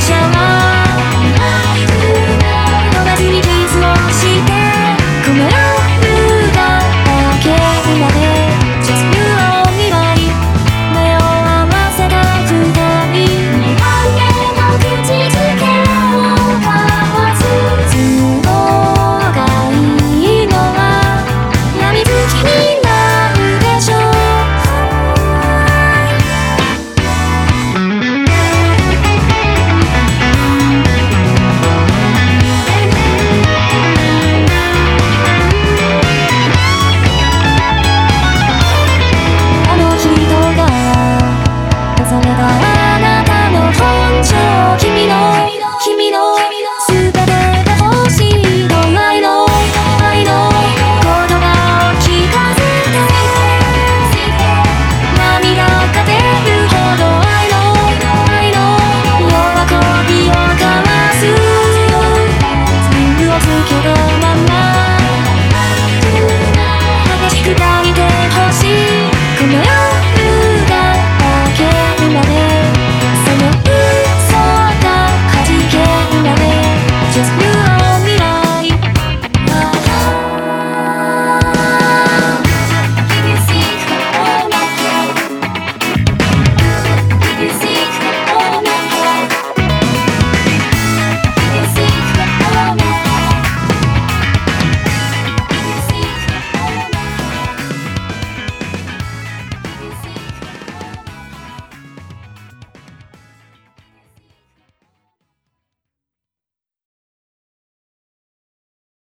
笑吗